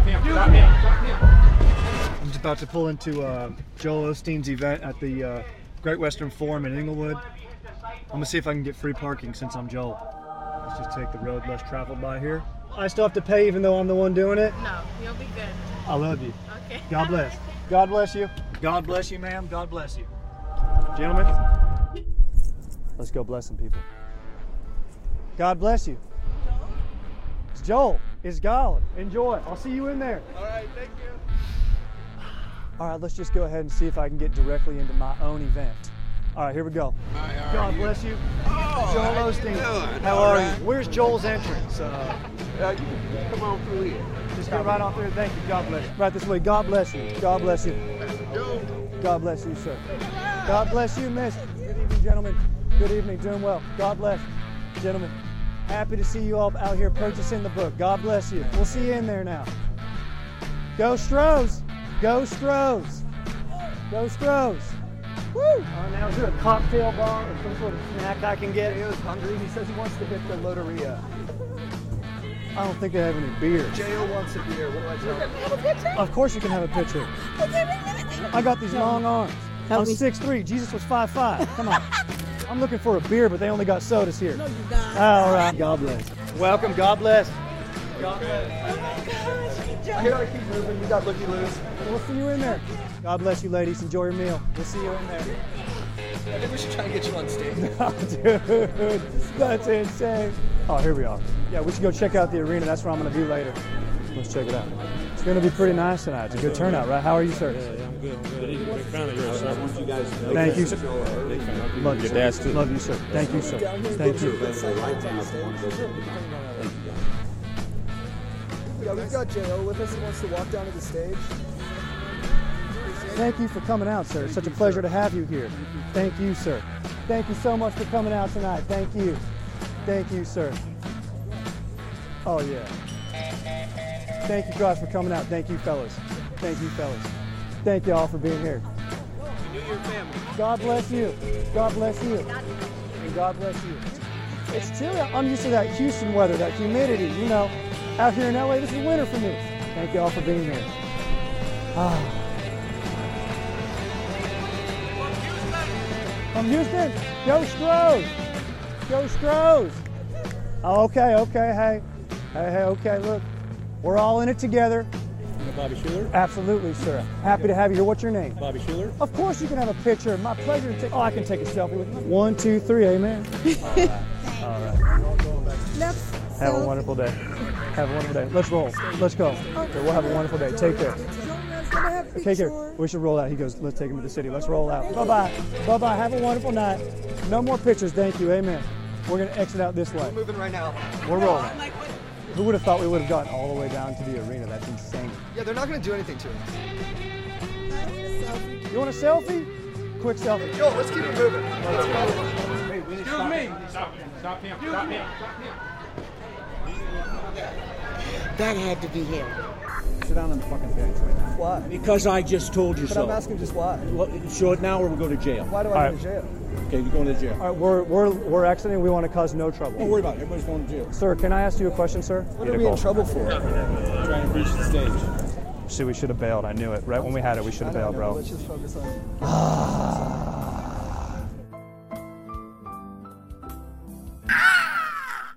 Stop him. Stop him. Stop him. I'm just about to pull into uh, Joel Osteen's event at the uh, Great Western Forum in Inglewood. I'm gonna see if I can get free parking since I'm Joel. Let's just take the road less traveled by here. I still have to pay even though I'm the one doing it. No, you'll be good. I love you. Okay. God bless. God bless you. God bless you, ma'am. God bless you. Gentlemen, let's go bless some people. God bless you. It's Joel. It's God. Enjoy. I'll see you in there. All right, thank you. All right, let's just go ahead and see if I can get directly into my own event. All right, here we go. Hi, God you? bless you. Oh, Joel how you Osteen. doing? How All are right. you? Where's Joel's entrance? Uh, Uh, you come on through here. just get right off there. Thank you. God bless you. Right this way. God bless you. God bless you. God bless you, sir. God bless you, miss. Good evening, gentlemen. Good evening. Doing well. God bless. Gentlemen, happy to see you all out here purchasing the book. God bless you. We'll see you in there now. Go Stros. Go Stros. Go Stros. Woo! All right, now is there a cocktail bar or some sort of snack I can get? He was hungry. He says he wants to hit the Loteria. I don't think they have any beer. Jo wants a beer. What do I tell him? Of course you can have a picture. I got these long arms. I'm 6'3". Jesus was 5'5". Come on. I'm looking for a beer, but they only got sodas here. No, you not. All right. God bless. Welcome. God bless. Oh God bless. I gotta keep moving. You got looky loose. We'll see you in there. God bless you, ladies. Enjoy your meal. We'll see you in there. I think we should try and get you on stage. Oh, dude, that's insane. Oh, here we are. Yeah, we should go check out the arena. That's where I'm going to be later. Let's check it out. It's going to be pretty nice tonight. It's a good turnout, right? How are you, sir? Yeah, I'm good. I'm good. He's a big fan of yours, sir. want you guys to know Thank you, sir. Love you, Your sir. dad's too. Love you, sir. Thank you, sir. Thank you. Yeah, we've got Jo with us. He wants to walk down to the stage. Thank you for coming out, sir. It's such a pleasure to have you here. Thank you, sir. Thank you so much for coming out tonight. Thank you. Thank you, sir. Oh, yeah. Thank you, guys, for coming out. Thank you, fellas. Thank you, fellas. Thank you all for being here. God bless you. God bless you. And God bless you. It's chilly. I'm used to that Houston weather, that humidity. You know, out here in LA, this is winter for me. Thank you all for being here. Ah. From Houston, go Stros. Go Stros. Okay, okay, hey. Hey, hey, okay, look. We're all in it together. You Bobby Schuller? Absolutely, sir. Happy to have you here. What's your name? Bobby Schuller? Of course you can have a picture. My pleasure to take. Oh, I can take a selfie with you. One, two, three, amen. All right. All right. Have a wonderful day. Have a wonderful day. Let's roll. Let's go. Okay, we'll have a wonderful day. Take care. Take care. We should roll out. He goes, let's take him to the city. Let's roll out. Bye bye. Bye bye. Have a wonderful night. No more pictures. Thank you. Amen. We're going to exit out this way. Moving right now. We're rolling. Who would have thought we would have gotten all the way down to the arena? That's insane. Yeah, they're not gonna do anything to us. You want a selfie? Quick selfie. Yo, let's keep it moving. Let's go. Excuse me. Stop him. Stop him. Stop him. That had to be him. Sit down on the fucking bench right now. Why? Because I just told you But so. I'm asking just why. Well, show it now or we'll go to jail. Why do I All go right. to jail? Okay, you're going to jail. All right, we're, we're, we're exiting. We want to cause no trouble. Don't worry about it. Everybody's going to jail. Sir, can I ask you a question, sir? What are we in trouble for? Trying to breach the stage. See, we should have bailed. I knew it. Right when we had it, we should have bailed, know. bro. Let's just focus on. Ah.